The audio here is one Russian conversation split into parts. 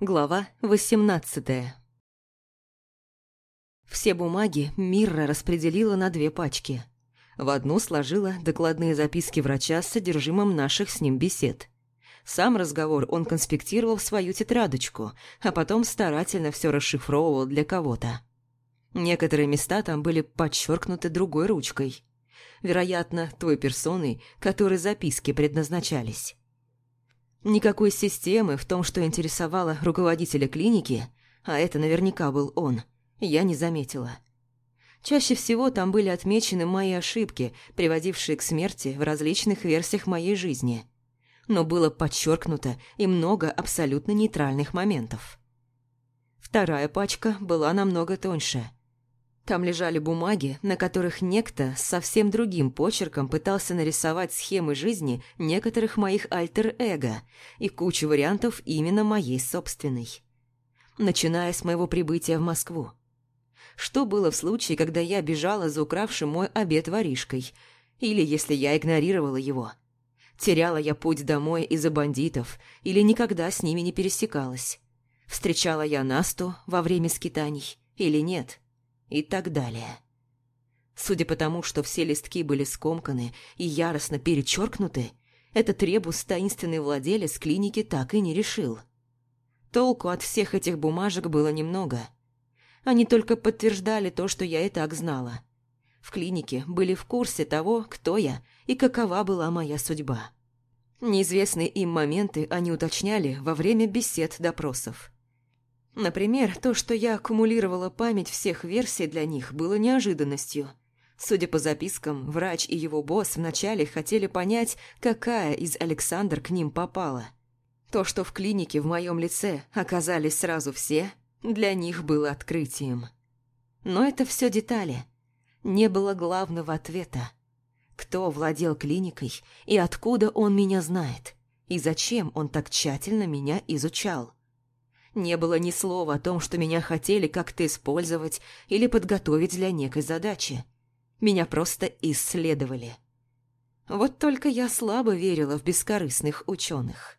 Глава восемнадцатая. Все бумаги Мирра распределила на две пачки. В одну сложила докладные записки врача с содержимым наших с ним бесед. Сам разговор он конспектировал в свою тетрадочку, а потом старательно все расшифровывал для кого-то. Некоторые места там были подчеркнуты другой ручкой. Вероятно, той персоной, которой записки предназначались. Никакой системы в том, что интересовало руководителя клиники, а это наверняка был он, я не заметила. Чаще всего там были отмечены мои ошибки, приводившие к смерти в различных версиях моей жизни. Но было подчеркнуто и много абсолютно нейтральных моментов. Вторая пачка была намного тоньше – там лежали бумаги, на которых некто совсем другим почерком пытался нарисовать схемы жизни некоторых моих альтер-эго и кучу вариантов именно моей собственной. Начиная с моего прибытия в Москву. Что было в случае, когда я бежала за укравшим мой обед воришкой, или если я игнорировала его? Теряла я путь домой из-за бандитов, или никогда с ними не пересекалась? Встречала я Насту во время скитаний или нет? — и так далее. Судя по тому, что все листки были скомканы и яростно перечеркнуты, этот ребус таинственный владелец клиники так и не решил. Толку от всех этих бумажек было немного. Они только подтверждали то, что я и так знала. В клинике были в курсе того, кто я и какова была моя судьба. Неизвестные им моменты они уточняли во время бесед-допросов. Например, то, что я аккумулировала память всех версий для них, было неожиданностью. Судя по запискам, врач и его босс вначале хотели понять, какая из Александр к ним попала. То, что в клинике в моем лице оказались сразу все, для них было открытием. Но это все детали. Не было главного ответа. Кто владел клиникой и откуда он меня знает? И зачем он так тщательно меня изучал? Не было ни слова о том, что меня хотели как-то использовать или подготовить для некой задачи. Меня просто исследовали. Вот только я слабо верила в бескорыстных ученых.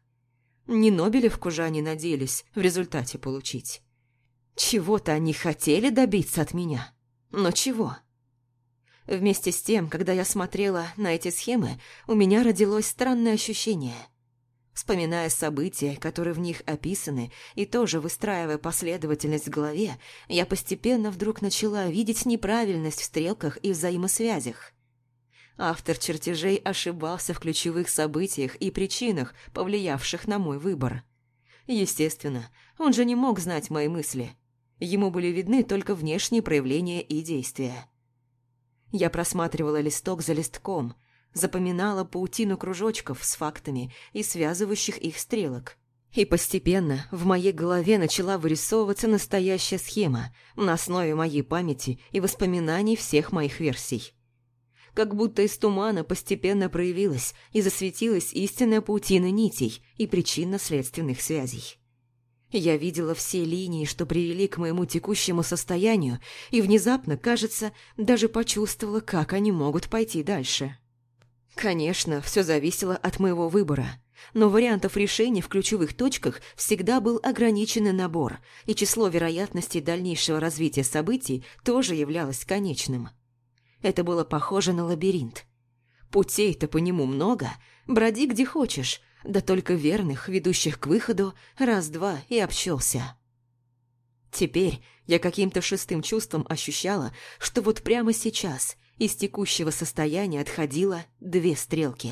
Не Нобелевку же они надеялись в результате получить. Чего-то они хотели добиться от меня. Но чего? Вместе с тем, когда я смотрела на эти схемы, у меня родилось странное ощущение – вспоминая события, которые в них описаны, и тоже выстраивая последовательность в голове, я постепенно вдруг начала видеть неправильность в стрелках и взаимосвязях. Автор чертежей ошибался в ключевых событиях и причинах, повлиявших на мой выбор. Естественно, он же не мог знать мои мысли. Ему были видны только внешние проявления и действия. Я просматривала листок за листком – запоминала паутину кружочков с фактами и связывающих их стрелок. И постепенно в моей голове начала вырисовываться настоящая схема на основе моей памяти и воспоминаний всех моих версий. Как будто из тумана постепенно проявилась и засветилась истинная паутина нитей и причинно-следственных связей. Я видела все линии, что привели к моему текущему состоянию, и внезапно, кажется, даже почувствовала, как они могут пойти дальше. Конечно, все зависело от моего выбора. Но вариантов решения в ключевых точках всегда был ограниченный набор, и число вероятностей дальнейшего развития событий тоже являлось конечным. Это было похоже на лабиринт. Путей-то по нему много, броди где хочешь, да только верных, ведущих к выходу, раз-два и обчелся. Теперь я каким-то шестым чувством ощущала, что вот прямо сейчас – из текущего состояния отходило две стрелки.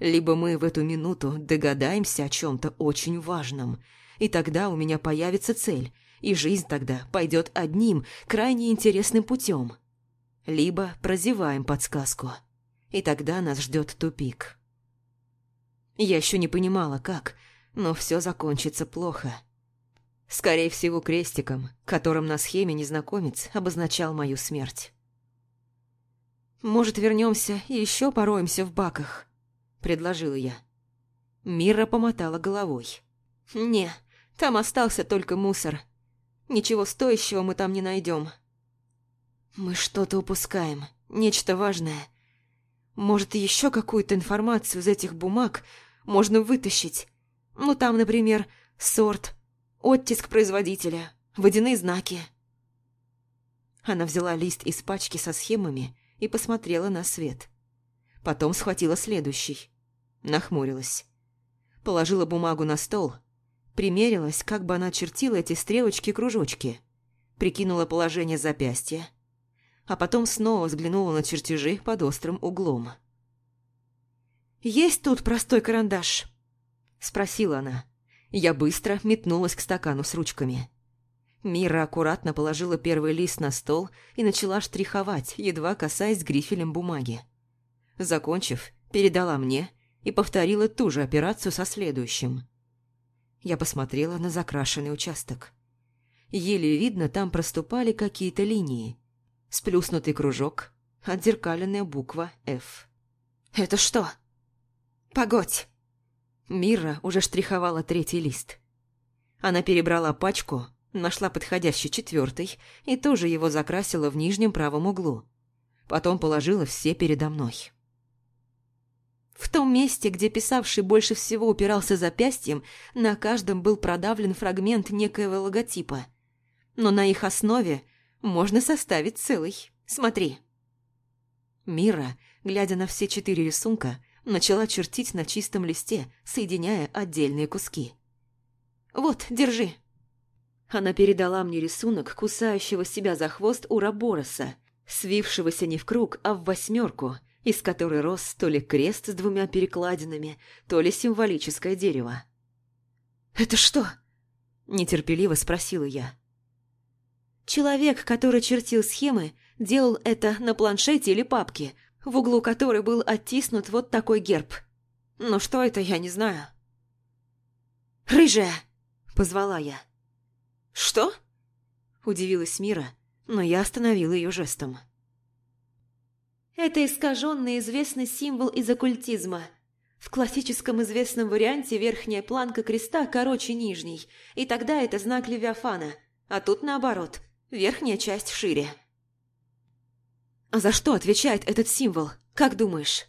Либо мы в эту минуту догадаемся о чем-то очень важном, и тогда у меня появится цель, и жизнь тогда пойдет одним, крайне интересным путем. Либо прозеваем подсказку, и тогда нас ждет тупик. Я еще не понимала, как, но все закончится плохо. Скорее всего, крестиком, которым на схеме незнакомец обозначал мою смерть. «Может, вернемся и еще пороемся в баках?» – предложила я. Мира помотала головой. «Не, там остался только мусор. Ничего стоящего мы там не найдем. Мы что-то упускаем, нечто важное. Может, еще какую-то информацию из этих бумаг можно вытащить. Ну, там, например, сорт, оттиск производителя, водяные знаки». Она взяла лист из пачки со схемами и посмотрела на свет. Потом схватила следующий. Нахмурилась. Положила бумагу на стол. Примерилась, как бы она чертила эти стрелочки-кружочки. Прикинула положение запястья. А потом снова взглянула на чертежи под острым углом. «Есть тут простой карандаш?» – спросила она. Я быстро метнулась к стакану с ручками. Мира аккуратно положила первый лист на стол и начала штриховать, едва касаясь грифелем бумаги. Закончив, передала мне и повторила ту же операцию со следующим. Я посмотрела на закрашенный участок. Еле видно, там проступали какие-то линии. Сплюснутый кружок, отзеркаленная буква «Ф». «Это что?» «Погодь!» Мира уже штриховала третий лист. Она перебрала пачку, Нашла подходящий четвертый и тоже его закрасила в нижнем правом углу. Потом положила все передо мной. В том месте, где писавший больше всего упирался запястьем, на каждом был продавлен фрагмент некоего логотипа. Но на их основе можно составить целый. Смотри. Мира, глядя на все четыре рисунка, начала чертить на чистом листе, соединяя отдельные куски. «Вот, держи!» Она передала мне рисунок кусающего себя за хвост ура Бороса, свившегося не в круг, а в восьмерку, из которой рос то ли крест с двумя перекладинами, то ли символическое дерево. «Это что?» – нетерпеливо спросила я. Человек, который чертил схемы, делал это на планшете или папке, в углу которой был оттиснут вот такой герб. Но что это, я не знаю. «Рыжая!» – позвала я. «Что?» – удивилась Мира, но я остановила ее жестом. «Это искаженный известный символ из оккультизма. В классическом известном варианте верхняя планка креста короче нижней, и тогда это знак Левиафана, а тут наоборот, верхняя часть шире». «А за что отвечает этот символ, как думаешь?»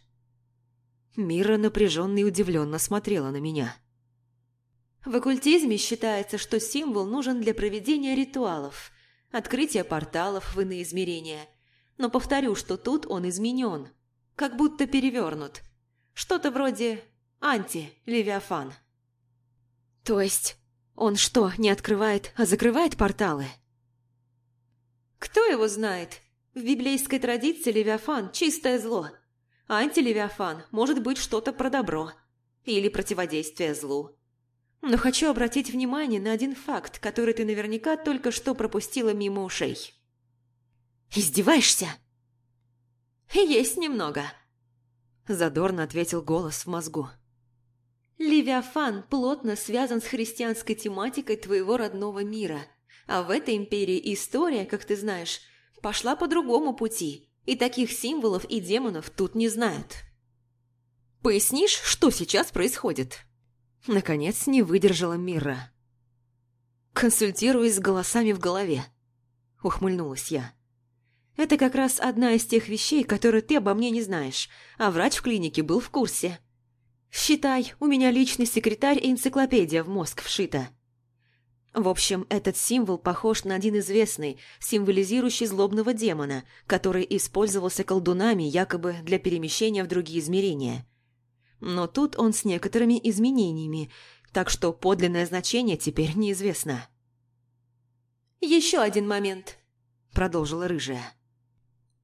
Мира напряженно и удивленно смотрела на меня. В оккультизме считается, что символ нужен для проведения ритуалов, открытия порталов в иные измерения. Но повторю, что тут он изменен, как будто перевернут. Что-то вроде анти-левиафан. То есть он что, не открывает, а закрывает порталы? Кто его знает? В библейской традиции левиафан – чистое зло. А антилевиафан может быть что-то про добро или противодействие злу. Но хочу обратить внимание на один факт, который ты наверняка только что пропустила мимо ушей. «Издеваешься?» «Есть немного», – задорно ответил голос в мозгу. «Левиафан плотно связан с христианской тематикой твоего родного мира, а в этой империи история, как ты знаешь, пошла по другому пути, и таких символов и демонов тут не знают». «Пояснишь, что сейчас происходит?» Наконец не выдержала мира. «Консультируюсь с голосами в голове», — ухмыльнулась я. «Это как раз одна из тех вещей, которые ты обо мне не знаешь, а врач в клинике был в курсе. Считай, у меня личный секретарь и энциклопедия в мозг вшита». В общем, этот символ похож на один известный, символизирующий злобного демона, который использовался колдунами якобы для перемещения в другие измерения – но тут он с некоторыми изменениями, так что подлинное значение теперь неизвестно. «Еще один момент», – продолжила Рыжая.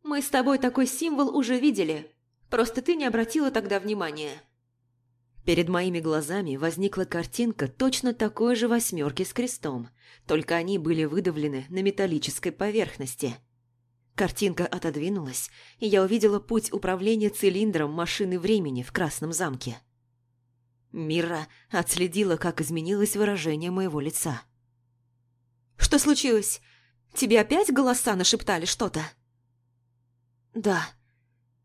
«Мы с тобой такой символ уже видели, просто ты не обратила тогда внимания». Перед моими глазами возникла картинка точно такой же восьмерки с крестом, только они были выдавлены на металлической поверхности – Картинка отодвинулась, и я увидела путь управления цилиндром машины времени в Красном замке. Мира отследила, как изменилось выражение моего лица. «Что случилось? Тебе опять голоса нашептали что-то?» «Да.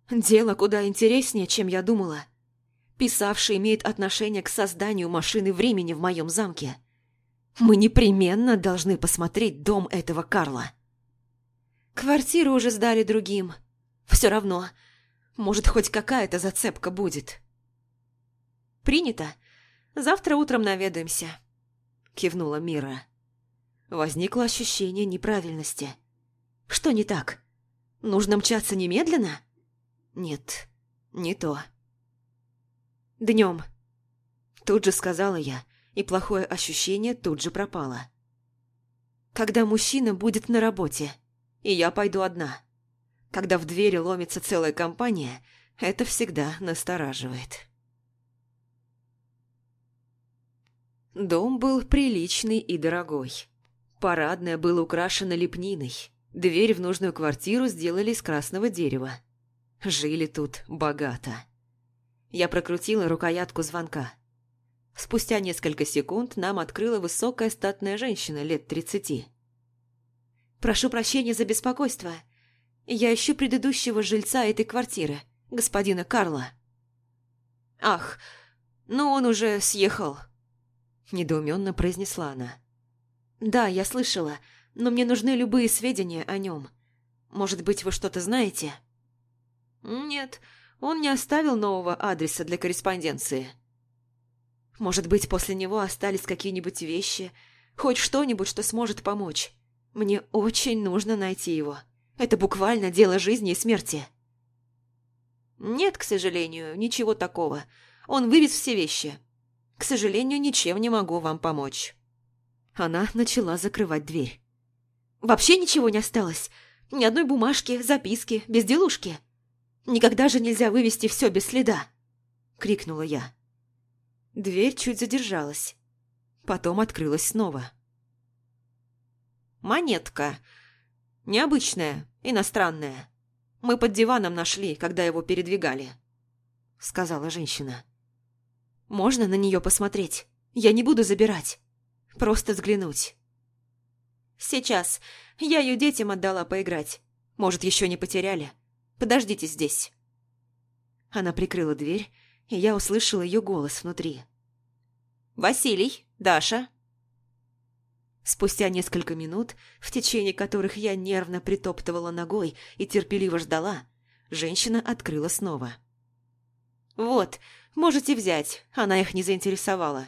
Дело куда интереснее, чем я думала. Писавший имеет отношение к созданию машины времени в моем замке. Мы непременно должны посмотреть дом этого Карла». Квартиру уже сдали другим. Все равно. Может, хоть какая-то зацепка будет. Принято. Завтра утром наведаемся. Кивнула Мира. Возникло ощущение неправильности. Что не так? Нужно мчаться немедленно? Нет, не то. Днем. Тут же сказала я, и плохое ощущение тут же пропало. Когда мужчина будет на работе – и я пойду одна. Когда в двери ломится целая компания, это всегда настораживает. Дом был приличный и дорогой. Парадное было украшено лепниной. Дверь в нужную квартиру сделали из красного дерева. Жили тут богато. Я прокрутила рукоятку звонка. Спустя несколько секунд нам открыла высокая статная женщина лет тридцати. Прошу прощения за беспокойство. Я ищу предыдущего жильца этой квартиры, господина Карла». «Ах, ну он уже съехал», – недоуменно произнесла она. «Да, я слышала, но мне нужны любые сведения о нем. Может быть, вы что-то знаете?» «Нет, он не оставил нового адреса для корреспонденции». «Может быть, после него остались какие-нибудь вещи, хоть что-нибудь, что сможет помочь. Мне очень нужно найти его. Это буквально дело жизни и смерти. Нет, к сожалению, ничего такого. Он вывез все вещи. К сожалению, ничем не могу вам помочь. Она начала закрывать дверь. Вообще ничего не осталось. Ни одной бумажки, записки, безделушки. Никогда же нельзя вывести все без следа. Крикнула я. Дверь чуть задержалась. Потом открылась снова. Монетка. Необычная, иностранная. Мы под диваном нашли, когда его передвигали», — сказала женщина. «Можно на нее посмотреть? Я не буду забирать. Просто взглянуть». «Сейчас. Я ее детям отдала поиграть. Может, еще не потеряли. Подождите здесь». Она прикрыла дверь, и я услышала ее голос внутри. «Василий, Даша, Спустя несколько минут, в течение которых я нервно притоптывала ногой и терпеливо ждала, женщина открыла снова. «Вот, можете взять, она их не заинтересовала.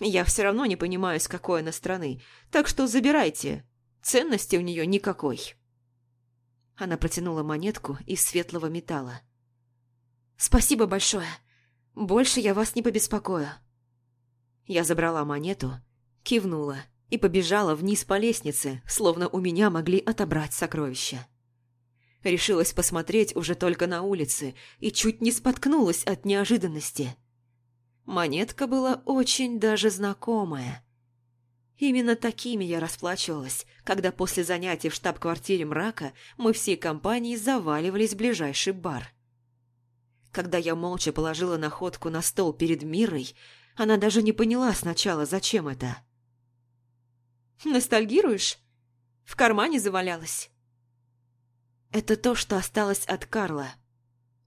Я все равно не понимаю, с какой она страны, так что забирайте. Ценности у нее никакой». Она протянула монетку из светлого металла. «Спасибо большое. Больше я вас не побеспокою». Я забрала монету, кивнула и побежала вниз по лестнице, словно у меня могли отобрать сокровища. Решилась посмотреть уже только на улице и чуть не споткнулась от неожиданности. Монетка была очень даже знакомая. Именно такими я расплачивалась, когда после занятий в штаб-квартире мрака мы всей компанией заваливались в ближайший бар. Когда я молча положила находку на стол перед Мирой, она даже не поняла сначала, зачем это – Ностальгируешь? В кармане завалялась. Это то, что осталось от Карла.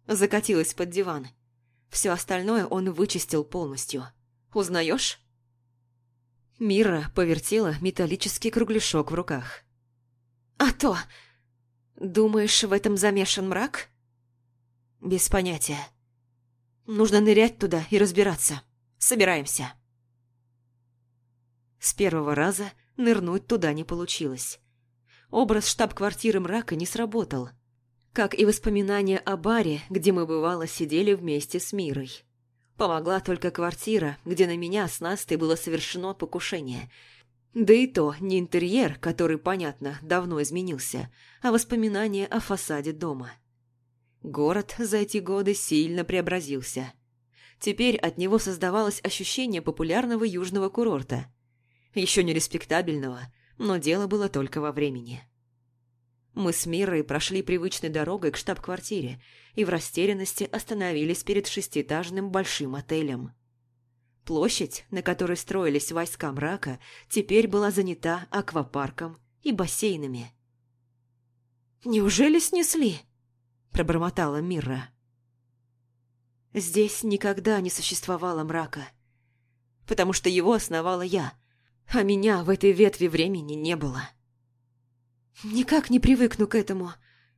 Закатилась под диван. Все остальное он вычистил полностью. Узнаешь? Мира повертела металлический кругляшок в руках. «А то! Думаешь, в этом замешан мрак?» «Без понятия. Нужно нырять туда и разбираться. Собираемся». С первого раза Нырнуть туда не получилось. Образ штаб-квартиры мрака не сработал. Как и воспоминания о баре, где мы бывало сидели вместе с Мирой. Помогла только квартира, где на меня с Настой было совершено покушение. Да и то не интерьер, который, понятно, давно изменился, а воспоминания о фасаде дома. Город за эти годы сильно преобразился. Теперь от него создавалось ощущение популярного южного курорта – еще не респектабельного, но дело было только во времени. Мы с Мирой прошли привычной дорогой к штаб-квартире и в растерянности остановились перед шестиэтажным большим отелем. Площадь, на которой строились войска мрака, теперь была занята аквапарком и бассейнами. «Неужели снесли?» – пробормотала Мира. «Здесь никогда не существовало мрака, потому что его основала я, а меня в этой ветви времени не было. Никак не привыкну к этому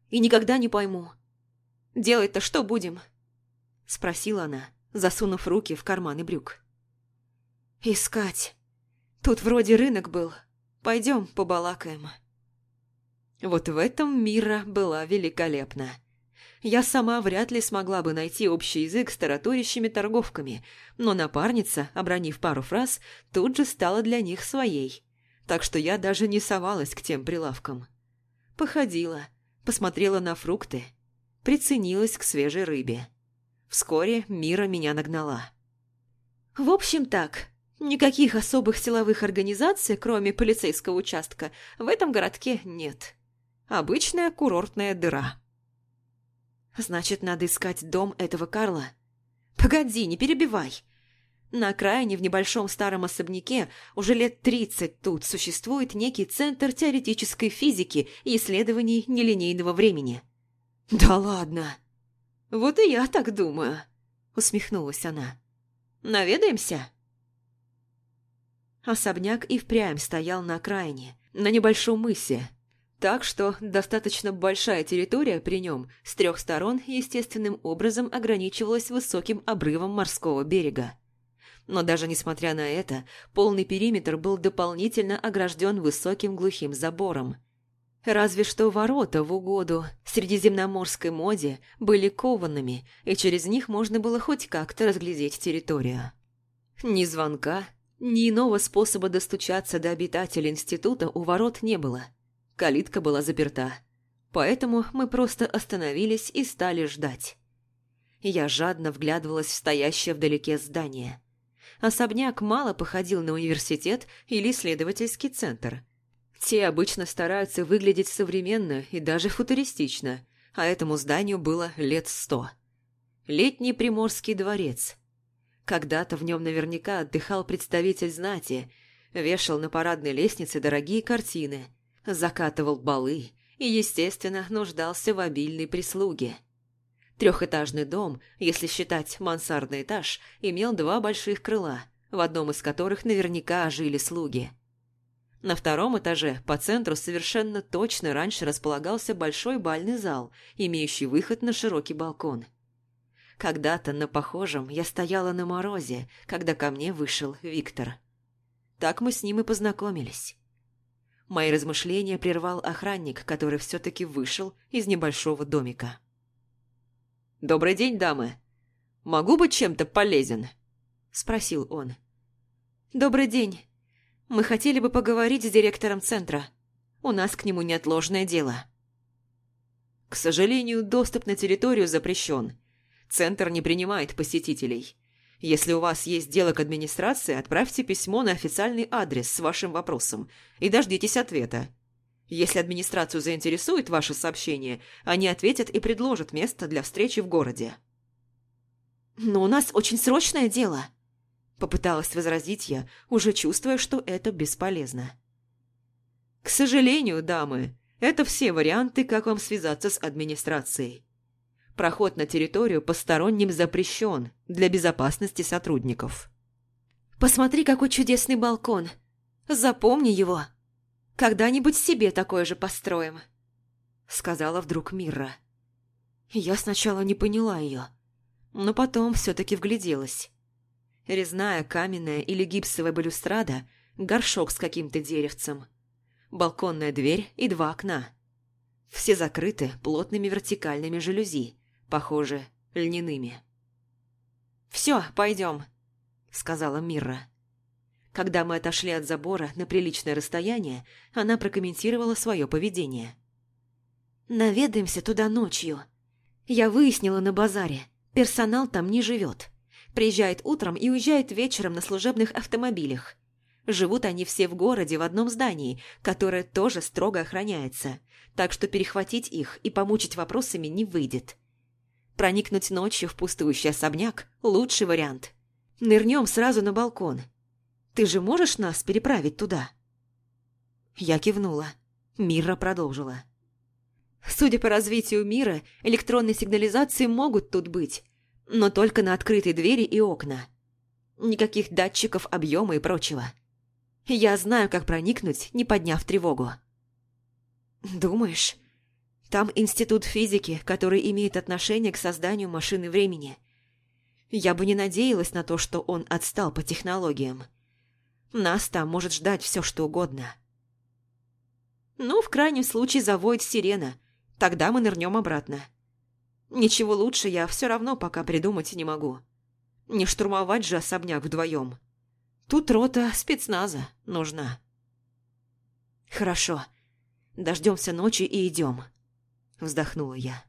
и никогда не пойму. Делать-то что будем? Спросила она, засунув руки в карманы брюк. Искать. Тут вроде рынок был. Пойдем побалакаем. Вот в этом Мира была великолепна. Я сама вряд ли смогла бы найти общий язык с тараторящими торговками, но напарница, обронив пару фраз, тут же стала для них своей. Так что я даже не совалась к тем прилавкам. Походила, посмотрела на фрукты, приценилась к свежей рыбе. Вскоре Мира меня нагнала. «В общем так, никаких особых силовых организаций, кроме полицейского участка, в этом городке нет. Обычная курортная дыра». Значит, надо искать дом этого Карла. Погоди, не перебивай. На окраине в небольшом старом особняке уже лет тридцать тут существует некий центр теоретической физики и исследований нелинейного времени. «Да ладно!» «Вот и я так думаю», — усмехнулась она. «Наведаемся?» Особняк и впрямь стоял на окраине, на небольшом мысе, так что достаточно большая территория при нем с трех сторон естественным образом ограничивалась высоким обрывом морского берега. Но даже несмотря на это, полный периметр был дополнительно огражден высоким глухим забором. Разве что ворота в угоду средиземноморской моде были коваными, и через них можно было хоть как-то разглядеть территорию. Ни звонка, ни иного способа достучаться до обитателей института у ворот не было – Калитка была заперта, поэтому мы просто остановились и стали ждать. Я жадно вглядывалась в стоящее вдалеке здание. Особняк мало походил на университет или исследовательский центр. Те обычно стараются выглядеть современно и даже футуристично, а этому зданию было лет сто. Летний Приморский дворец. Когда-то в нем наверняка отдыхал представитель знати, вешал на парадной лестнице дорогие картины – закатывал балы и, естественно, нуждался в обильной прислуге. Трехэтажный дом, если считать мансардный этаж, имел два больших крыла, в одном из которых наверняка жили слуги. На втором этаже по центру совершенно точно раньше располагался большой бальный зал, имеющий выход на широкий балкон. Когда-то на похожем я стояла на морозе, когда ко мне вышел Виктор. Так мы с ним и познакомились. мои размышления прервал охранник, который все-таки вышел из небольшого домика. «Добрый день, дамы! Могу быть чем-то полезен?» – спросил он. «Добрый день. Мы хотели бы поговорить с директором центра. У нас к нему неотложное дело». «К сожалению, доступ на территорию запрещен. Центр не принимает посетителей. Если у вас есть дело к администрации, отправьте письмо на официальный адрес с вашим вопросом и дождитесь ответа. Если администрацию заинтересует ваше сообщение, они ответят и предложат место для встречи в городе. «Но у нас очень срочное дело», – попыталась возразить я, уже чувствуя, что это бесполезно. «К сожалению, дамы, это все варианты, как вам связаться с администрацией. Проход на территорию посторонним запрещен для безопасности сотрудников. «Посмотри, какой чудесный балкон! Запомни его! Когда-нибудь себе такое же построим!» Сказала вдруг Мира. Я сначала не поняла ее, но потом все-таки вгляделась. Резная каменная или гипсовая балюстрада, горшок с каким-то деревцем, балконная дверь и два окна. Все закрыты плотными вертикальными жалюзи, похоже, льняными. «Все, пойдем», — сказала Мира. Когда мы отошли от забора на приличное расстояние, она прокомментировала свое поведение. «Наведаемся туда ночью. Я выяснила на базаре. Персонал там не живет. Приезжает утром и уезжает вечером на служебных автомобилях. Живут они все в городе в одном здании, которое тоже строго охраняется, так что перехватить их и помучить вопросами не выйдет. Проникнуть ночью в пустующий особняк – лучший вариант. Нырнем сразу на балкон. Ты же можешь нас переправить туда?» Я кивнула. Мира продолжила. «Судя по развитию мира, электронные сигнализации могут тут быть, но только на открытой двери и окна. Никаких датчиков объема и прочего. Я знаю, как проникнуть, не подняв тревогу». «Думаешь?» Там институт физики, который имеет отношение к созданию машины времени. Я бы не надеялась на то, что он отстал по технологиям. Нас там может ждать все, что угодно. Ну, в крайнем случае завоет сирена. Тогда мы нырнем обратно. Ничего лучше я все равно пока придумать не могу. Не штурмовать же особняк вдвоем. Тут рота спецназа нужна. Хорошо. Дождемся ночи и идем. Вздохнула я.